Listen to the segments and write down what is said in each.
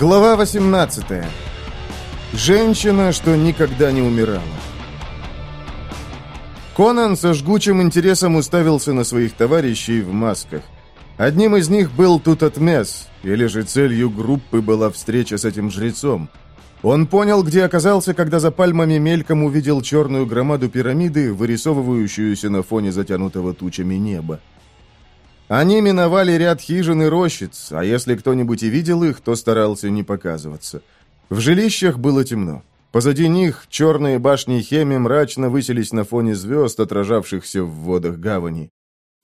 Глава 18. Женщина, что никогда не умирала. Конан со жгучим интересом уставился на своих товарищей в масках. Одним из них был Тутатмес, или же целью группы была встреча с этим жрецом. Он понял, где оказался, когда за пальмами мельком увидел черную громаду пирамиды, вырисовывающуюся на фоне затянутого тучами неба. Они миновали ряд хижин и рощиц, а если кто-нибудь и видел их, то старался не показываться. В жилищах было темно. Позади них черные башни Хеми мрачно высились на фоне звезд, отражавшихся в водах гавани.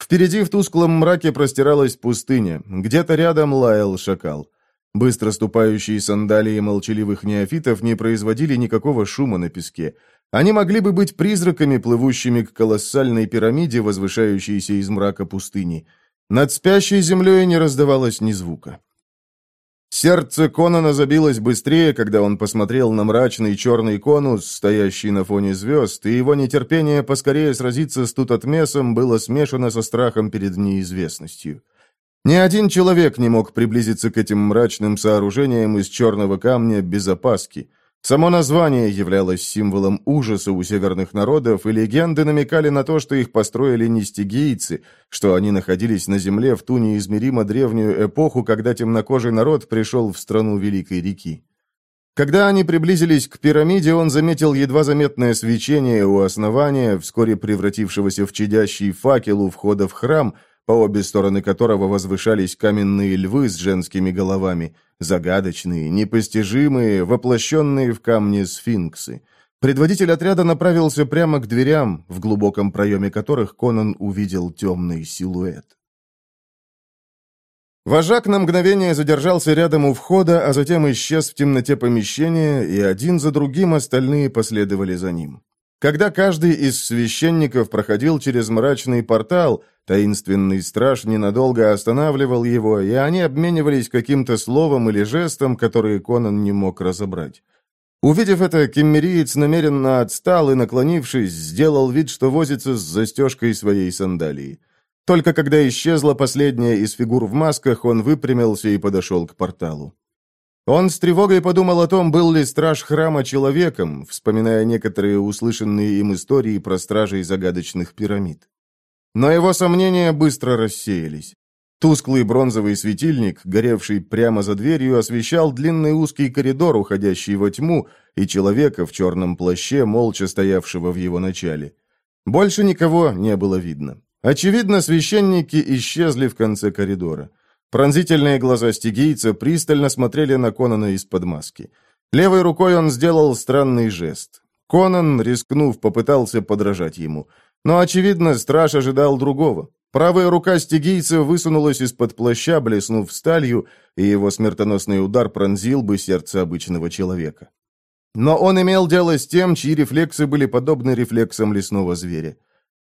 Впереди в тусклом мраке простиралась пустыня, где-то рядом лаял шакал. Быстро ступающие сандалии молчаливых неофитов не производили никакого шума на песке. Они могли бы быть призраками, плывущими к колоссальной пирамиде, возвышающейся из мрака пустыни – над спящей землей не раздавалось ни звука. Сердце Конона забилось быстрее, когда он посмотрел на мрачный черный конус, стоящий на фоне звезд, и его нетерпение поскорее сразиться с Тутатмесом было смешано со страхом перед неизвестностью. Ни один человек не мог приблизиться к этим мрачным сооружениям из черного камня без опаски. Само название являлось символом ужаса у северных народов, и легенды намекали на то, что их построили не стигийцы, что они находились на земле в ту неизмеримо древнюю эпоху, когда темнокожий народ пришел в страну Великой реки. Когда они приблизились к пирамиде, он заметил едва заметное свечение у основания, вскоре превратившегося в чадящий факел у входа в храм – по обе стороны которого возвышались каменные львы с женскими головами, загадочные, непостижимые, воплощенные в камне сфинксы. Предводитель отряда направился прямо к дверям, в глубоком проеме которых Конан увидел темный силуэт. Вожак на мгновение задержался рядом у входа, а затем исчез в темноте помещения, и один за другим остальные последовали за ним. Когда каждый из священников проходил через мрачный портал, таинственный страж ненадолго останавливал его, и они обменивались каким-то словом или жестом, который Конан не мог разобрать. Увидев это, киммериец намеренно отстал и, наклонившись, сделал вид, что возится с застежкой своей сандалии. Только когда исчезла последняя из фигур в масках, он выпрямился и подошел к порталу. Он с тревогой подумал о том, был ли страж храма человеком, вспоминая некоторые услышанные им истории про стражей загадочных пирамид. Но его сомнения быстро рассеялись. Тусклый бронзовый светильник, горевший прямо за дверью, освещал длинный узкий коридор, уходящий во тьму, и человека в черном плаще, молча стоявшего в его начале. Больше никого не было видно. Очевидно, священники исчезли в конце коридора. Пронзительные глаза стигийца пристально смотрели на Конана из-под маски. Левой рукой он сделал странный жест. Конан, рискнув, попытался подражать ему. Но, очевидно, страж ожидал другого. Правая рука стигийца высунулась из-под плаща, блеснув сталью, и его смертоносный удар пронзил бы сердце обычного человека. Но он имел дело с тем, чьи рефлексы были подобны рефлексам лесного зверя.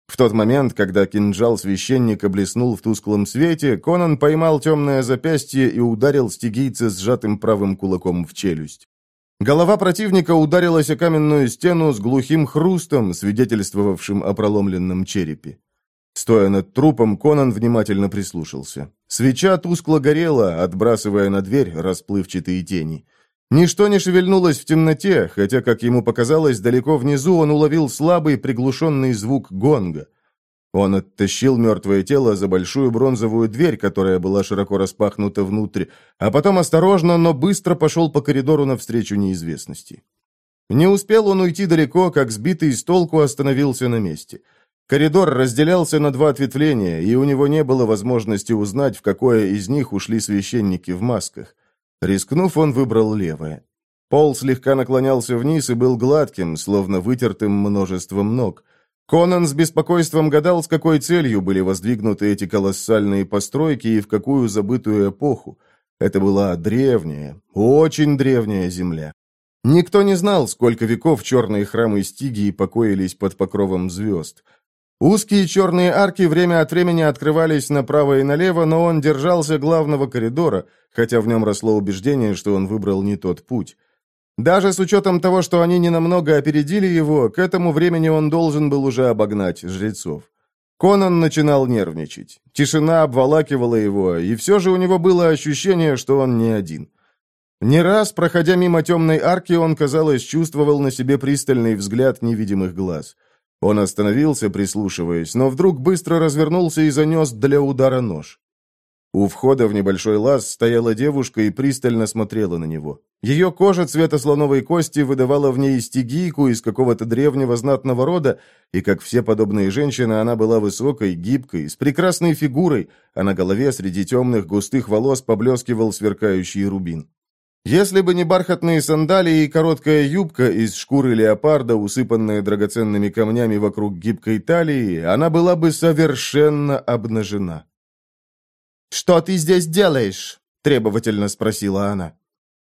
В тот момент, когда кинжал священника блеснул в тусклом свете, Конан поймал темное запястье и ударил стигийца сжатым правым кулаком в челюсть. Голова противника ударилась о каменную стену с глухим хрустом, свидетельствовавшим о проломленном черепе. Стоя над трупом, Конан внимательно прислушался. Свеча тускло горела, отбрасывая на дверь расплывчатые тени. Ничто не шевельнулось в темноте, хотя, как ему показалось, далеко внизу он уловил слабый приглушенный звук гонга. Он оттащил мертвое тело за большую бронзовую дверь, которая была широко распахнута внутрь, а потом осторожно, но быстро пошел по коридору навстречу неизвестности. Не успел он уйти далеко, как сбитый с толку остановился на месте. Коридор разделялся на два ответвления, и у него не было возможности узнать, в какое из них ушли священники в масках. Рискнув, он выбрал левое. Пол слегка наклонялся вниз и был гладким, словно вытертым множеством ног. Конан с беспокойством гадал, с какой целью были воздвигнуты эти колоссальные постройки и в какую забытую эпоху. Это была древняя, очень древняя земля. Никто не знал, сколько веков черные храмы Стигии покоились под покровом звезд. Узкие черные арки время от времени открывались направо и налево, но он держался главного коридора, хотя в нем росло убеждение, что он выбрал не тот путь. Даже с учетом того, что они ненамного опередили его, к этому времени он должен был уже обогнать жрецов. Конан начинал нервничать. Тишина обволакивала его, и все же у него было ощущение, что он не один. Не раз, проходя мимо темной арки, он, казалось, чувствовал на себе пристальный взгляд невидимых глаз. Он остановился, прислушиваясь, но вдруг быстро развернулся и занес для удара нож. У входа в небольшой лаз стояла девушка и пристально смотрела на него. Ее кожа цвета слоновой кости выдавала в ней стигийку из какого-то древнего знатного рода, и, как все подобные женщины, она была высокой, гибкой, с прекрасной фигурой, а на голове среди темных густых волос поблескивал сверкающий рубин. Если бы не бархатные сандалии и короткая юбка из шкуры леопарда, усыпанная драгоценными камнями вокруг гибкой талии, она была бы совершенно обнажена. «Что ты здесь делаешь?» – требовательно спросила она.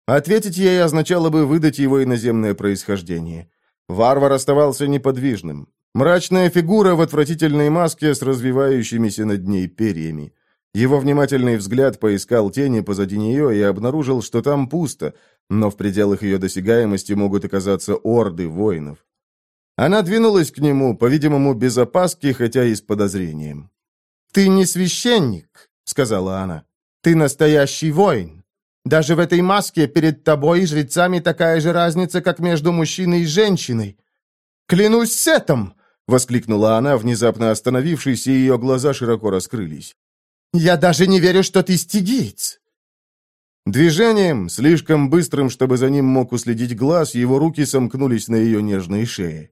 Ответить ей означало бы выдать его иноземное происхождение. Варвар оставался неподвижным. Мрачная фигура в отвратительной маске с развивающимися над ней перьями. Его внимательный взгляд поискал тени позади нее и обнаружил, что там пусто, но в пределах ее досягаемости могут оказаться орды воинов. Она двинулась к нему, по-видимому, без опаски, хотя и с подозрением. «Ты не священник», — сказала она. «Ты настоящий воин. Даже в этой маске перед тобой и жрецами такая же разница, как между мужчиной и женщиной. Клянусь Сетом!» — воскликнула она, внезапно остановившись, и ее глаза широко раскрылись. «Я даже не верю, что ты стигиец!» Движением, слишком быстрым, чтобы за ним мог уследить глаз, его руки сомкнулись на ее нежной шее.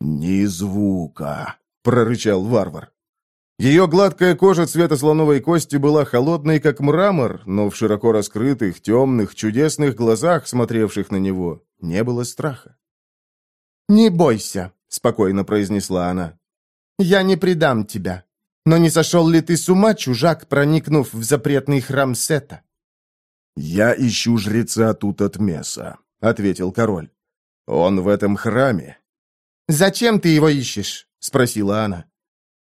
«Ни звука!» — прорычал варвар. Ее гладкая кожа цвета слоновой кости была холодной, как мрамор, но в широко раскрытых, темных, чудесных глазах, смотревших на него, не было страха. «Не бойся», — спокойно произнесла она. «Я не предам тебя. Но не сошел ли ты с ума, чужак, проникнув в запретный храм Сета?» «Я ищу жреца тут от меса, — ответил король. «Он в этом храме». «Зачем ты его ищешь?» — спросила она.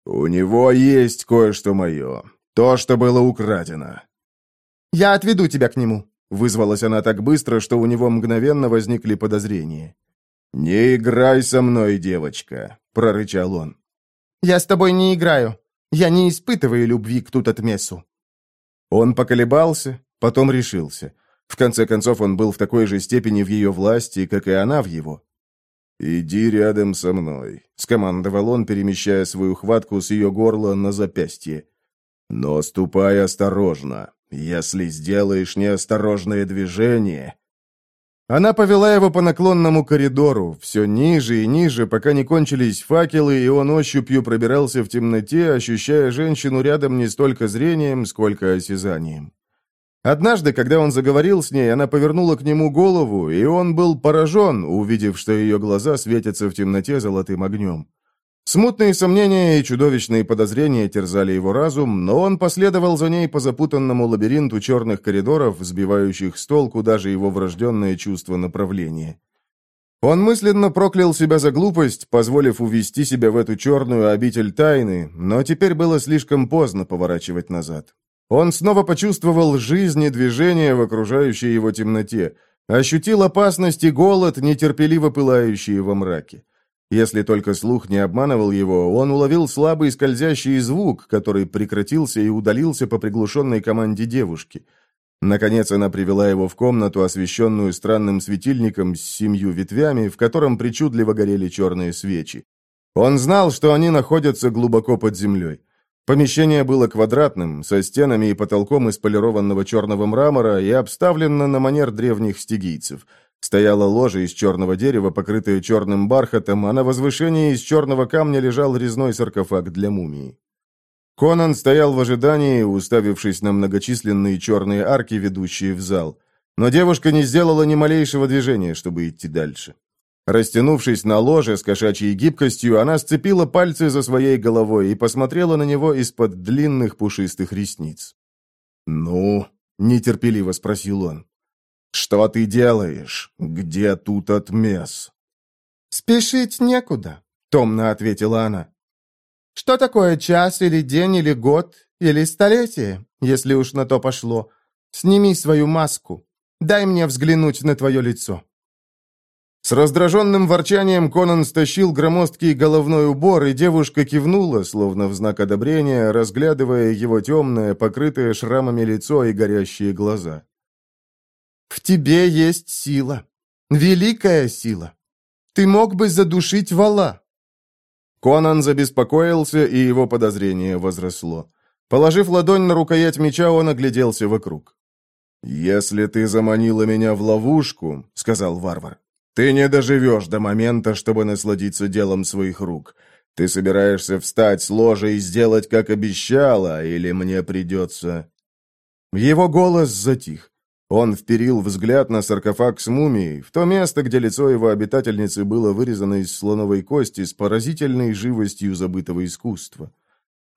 «У него есть кое-что мое. То, что было украдено». «Я отведу тебя к нему», — вызвалась она так быстро, что у него мгновенно возникли подозрения. «Не играй со мной, девочка», — прорычал он. «Я с тобой не играю. Я не испытываю любви к Тутатмесу». Он поколебался, потом решился. В конце концов, он был в такой же степени в ее власти, как и она в его. «Иди рядом со мной», — скомандовал он, перемещая свою хватку с ее горла на запястье. «Но ступай осторожно. Если сделаешь неосторожное движение...» Она повела его по наклонному коридору, все ниже и ниже, пока не кончились факелы, и он ощупью пробирался в темноте, ощущая женщину рядом не столько зрением, сколько осязанием. Однажды, когда он заговорил с ней, она повернула к нему голову, и он был поражен, увидев, что ее глаза светятся в темноте золотым огнем. Смутные сомнения и чудовищные подозрения терзали его разум, но он последовал за ней по запутанному лабиринту черных коридоров, сбивающих с толку даже его врожденное чувство направления. Он мысленно проклял себя за глупость, позволив увести себя в эту черную обитель тайны, но теперь было слишком поздно поворачивать назад. Он снова почувствовал жизнь и движение в окружающей его темноте, ощутил опасность и голод, нетерпеливо пылающие во мраке. Если только слух не обманывал его, он уловил слабый скользящий звук, который прекратился и удалился по приглушенной команде девушки. Наконец она привела его в комнату, освещенную странным светильником с семью ветвями, в котором причудливо горели черные свечи. Он знал, что они находятся глубоко под землей. Помещение было квадратным, со стенами и потолком из полированного черного мрамора и обставлено на манер древних стигийцев. Стояла ложа из черного дерева, покрытая черным бархатом, а на возвышении из черного камня лежал резной саркофаг для мумии. Конан стоял в ожидании, уставившись на многочисленные черные арки, ведущие в зал. Но девушка не сделала ни малейшего движения, чтобы идти дальше. Растянувшись на ложе с кошачьей гибкостью, она сцепила пальцы за своей головой и посмотрела на него из-под длинных пушистых ресниц. «Ну?» — нетерпеливо спросил он. «Что ты делаешь? Где тут отмес?» «Спешить некуда», — томно ответила она. «Что такое час или день или год или столетие, если уж на то пошло? Сними свою маску. Дай мне взглянуть на твое лицо». С раздраженным ворчанием Конан стащил громоздкий головной убор, и девушка кивнула, словно в знак одобрения, разглядывая его темное, покрытое шрамами лицо и горящие глаза. «В тебе есть сила. Великая сила. Ты мог бы задушить вала». Конан забеспокоился, и его подозрение возросло. Положив ладонь на рукоять меча, он огляделся вокруг. «Если ты заманила меня в ловушку», — сказал варвар, ты не доживешь до момента, чтобы насладиться делом своих рук. Ты собираешься встать с ложа и сделать, как обещала, или мне придется...» Его голос затих. Он вперил взгляд на саркофаг с мумией, в то место, где лицо его обитательницы было вырезано из слоновой кости с поразительной живостью забытого искусства.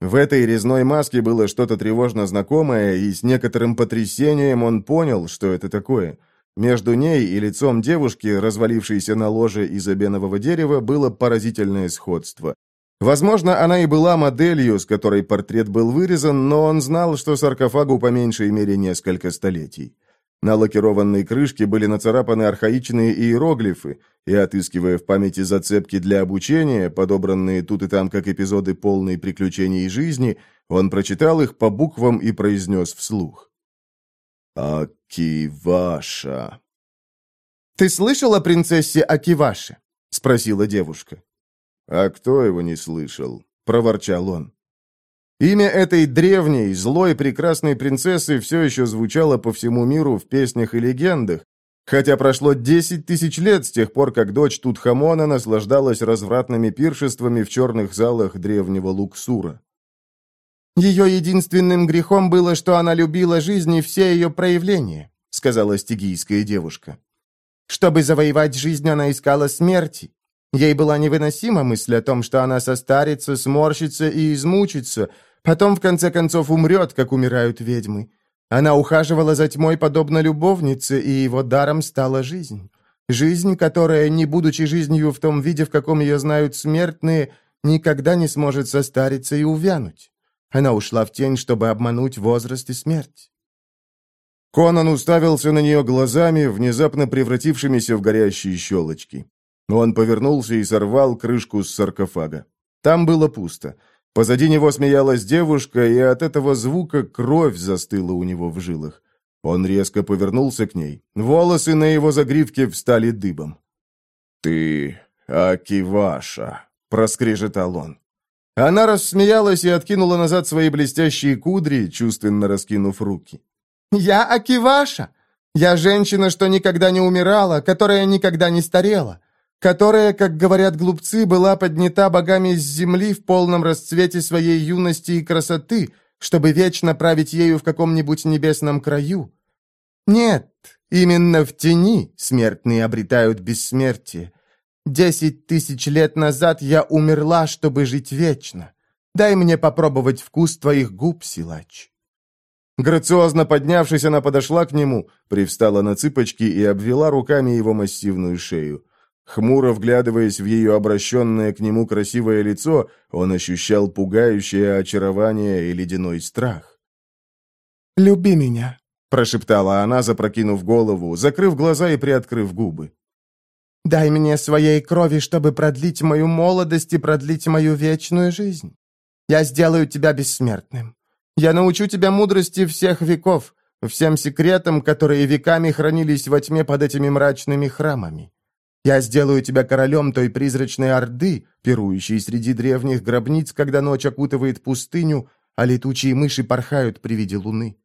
В этой резной маске было что-то тревожно знакомое, и с некоторым потрясением он понял, что это такое. Между ней и лицом девушки, развалившейся на ложе из обенового дерева, было поразительное сходство. Возможно, она и была моделью, с которой портрет был вырезан, но он знал, что саркофагу по меньшей мере несколько столетий. На лакированной крышке были нацарапаны архаичные иероглифы, и, отыскивая в памяти зацепки для обучения, подобранные тут и там как эпизоды полной приключений и жизни, он прочитал их по буквам и произнес вслух. «Акиваша». «Ты слышал о принцессе Акиваше?» — спросила девушка. «А кто его не слышал?» — проворчал он. Имя этой древней, злой, прекрасной принцессы все еще звучало по всему миру в песнях и легендах, хотя прошло 10 тысяч лет с тех пор, как дочь Тутхамона наслаждалась развратными пиршествами в черных залах древнего Луксура. «Ее единственным грехом было, что она любила жизнь и все ее проявления», сказала стигийская девушка. «Чтобы завоевать жизнь, она искала смерти. Ей была невыносима мысль о том, что она состарится, сморщится и измучится, потом, в конце концов, умрет, как умирают ведьмы. Она ухаживала за тьмой, подобно любовнице, и его даром стала жизнь. Жизнь, которая, не будучи жизнью в том виде, в каком ее знают смертные, никогда не сможет состариться и увянуть. Она ушла в тень, чтобы обмануть возраст и смерть. Конан уставился на нее глазами, внезапно превратившимися в горящие щелочки. Он повернулся и сорвал крышку с саркофага. Там было пусто. Позади него смеялась девушка, и от этого звука кровь застыла у него в жилах. Он резко повернулся к ней. Волосы на его загривке встали дыбом. «Ты Акиваша», — проскрежетал он. Она рассмеялась и откинула назад свои блестящие кудри, чувственно раскинув руки. «Я Акиваша! Я женщина, что никогда не умирала, которая никогда не старела, которая, как говорят глупцы, была поднята богами с земли в полном расцвете своей юности и красоты, чтобы вечно править ею в каком-нибудь небесном краю. Нет, именно в тени смертные обретают бессмертие, Десять тысяч лет назад я умерла, чтобы жить вечно. Дай мне попробовать вкус твоих губ, силач». Грациозно поднявшись, она подошла к нему, привстала на цыпочки и обвела руками его массивную шею. Хмуро вглядываясь в ее обращенное к нему красивое лицо, он ощущал пугающее очарование и ледяной страх. «Люби меня», — прошептала она, запрокинув голову, закрыв глаза и приоткрыв губы. Дай мне своей крови, чтобы продлить мою молодость и продлить мою вечную жизнь. Я сделаю тебя бессмертным. Я научу тебя мудрости всех веков, всем секретам, которые веками хранились во тьме под этими мрачными храмами. Я сделаю тебя королем той призрачной орды, пирующей среди древних гробниц, когда ночь окутывает пустыню, а летучие мыши порхают при виде луны.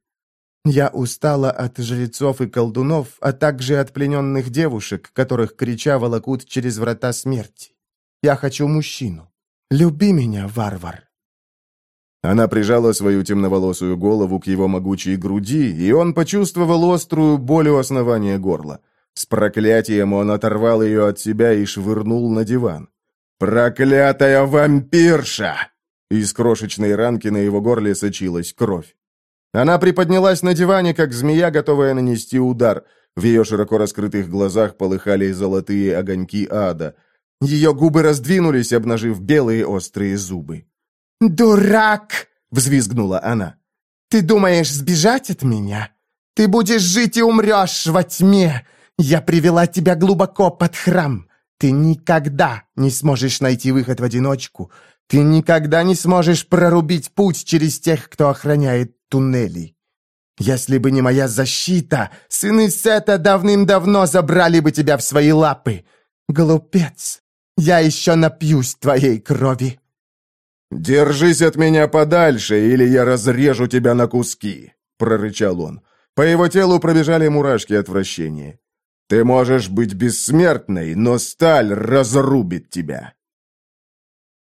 Я устала от жрецов и колдунов, а также от плененных девушек, которых крича волокут через врата смерти. Я хочу мужчину. Люби меня, варвар!» Она прижала свою темноволосую голову к его могучей груди, и он почувствовал острую боль у основания горла. С проклятием он оторвал ее от себя и швырнул на диван. «Проклятая вампирша!» Из крошечной ранки на его горле сочилась кровь. Она приподнялась на диване, как змея, готовая нанести удар. В ее широко раскрытых глазах полыхали золотые огоньки ада. Ее губы раздвинулись, обнажив белые острые зубы. «Дурак!» — взвизгнула она. «Ты думаешь сбежать от меня? Ты будешь жить и умрешь во тьме! Я привела тебя глубоко под храм!» Ты никогда не сможешь найти выход в одиночку. Ты никогда не сможешь прорубить путь через тех, кто охраняет туннелей. Если бы не моя защита, сыны Сета давным-давно забрали бы тебя в свои лапы. Глупец, я еще напьюсь твоей крови. «Держись от меня подальше, или я разрежу тебя на куски», — прорычал он. По его телу пробежали мурашки отвращения. «Ты можешь быть бессмертной, но сталь разрубит тебя».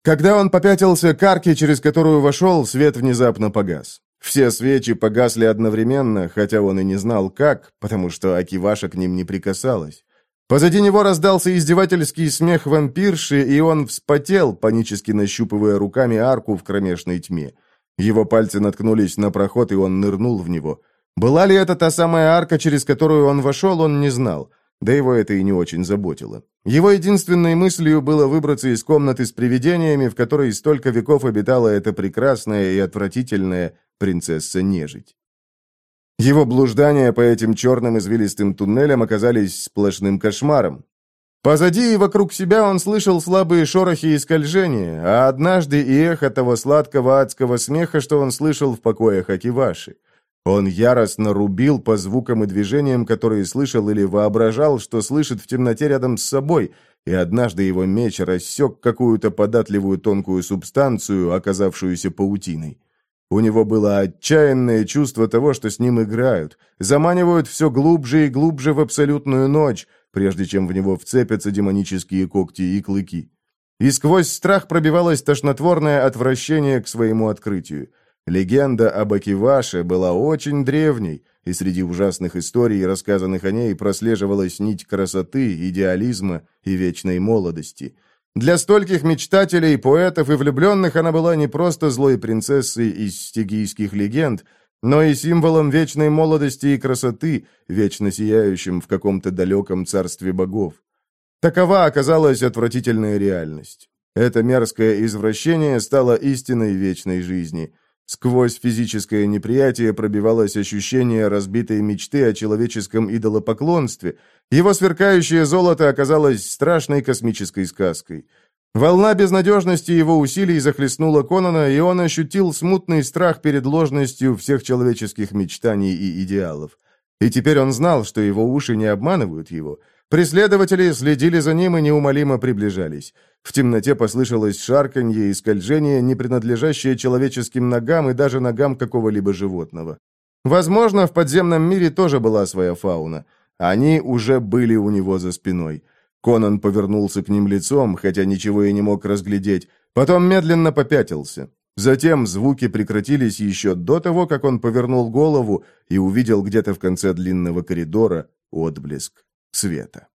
Когда он попятился к арке, через которую вошел, свет внезапно погас. Все свечи погасли одновременно, хотя он и не знал как, потому что Акиваша к ним не прикасалась. Позади него раздался издевательский смех вампирши, и он вспотел, панически нащупывая руками арку в кромешной тьме. Его пальцы наткнулись на проход, и он нырнул в него. Была ли это та самая арка, через которую он вошел, он не знал. Да его это и не очень заботило. Его единственной мыслью было выбраться из комнаты с привидениями, в которой столько веков обитала эта прекрасная и отвратительная, принцесса нежить. Его блуждания по этим черным извилистым туннелям оказались сплошным кошмаром. Позади и вокруг себя он слышал слабые шорохи и скольжения, а однажды и эхо того сладкого адского смеха, что он слышал в покоях Акиваши. Он яростно рубил по звукам и движениям, которые слышал или воображал, что слышит в темноте рядом с собой, и однажды его меч рассек какую-то податливую тонкую субстанцию, оказавшуюся паутиной. У него было отчаянное чувство того, что с ним играют, заманивают все глубже и глубже в абсолютную ночь, прежде чем в него вцепятся демонические когти и клыки. И сквозь страх пробивалось тошнотворное отвращение к своему открытию. Легенда об Акиваше была очень древней, и среди ужасных историй, рассказанных о ней, прослеживалась нить красоты, идеализма и вечной молодости – для стольких мечтателей, поэтов и влюбленных она была не просто злой принцессой из стигийских легенд, но и символом вечной молодости и красоты, вечно сияющим в каком-то далеком царстве богов. Такова оказалась отвратительная реальность. Это мерзкое извращение стало истиной вечной жизни – Сквозь физическое неприятие пробивалось ощущение разбитой мечты о человеческом идолопоклонстве. Его сверкающее золото оказалось страшной космической сказкой. Волна безнадежности его усилий захлестнула Конона, и он ощутил смутный страх перед ложностью всех человеческих мечтаний и идеалов. И теперь он знал, что его уши не обманывают его. Преследователи следили за ним и неумолимо приближались. В темноте послышалось шарканье и скольжение, не принадлежащее человеческим ногам и даже ногам какого-либо животного. Возможно, в подземном мире тоже была своя фауна. Они уже были у него за спиной. Конан повернулся к ним лицом, хотя ничего и не мог разглядеть, потом медленно попятился. Затем звуки прекратились еще до того, как он повернул голову и увидел где-то в конце длинного коридора отблеск света.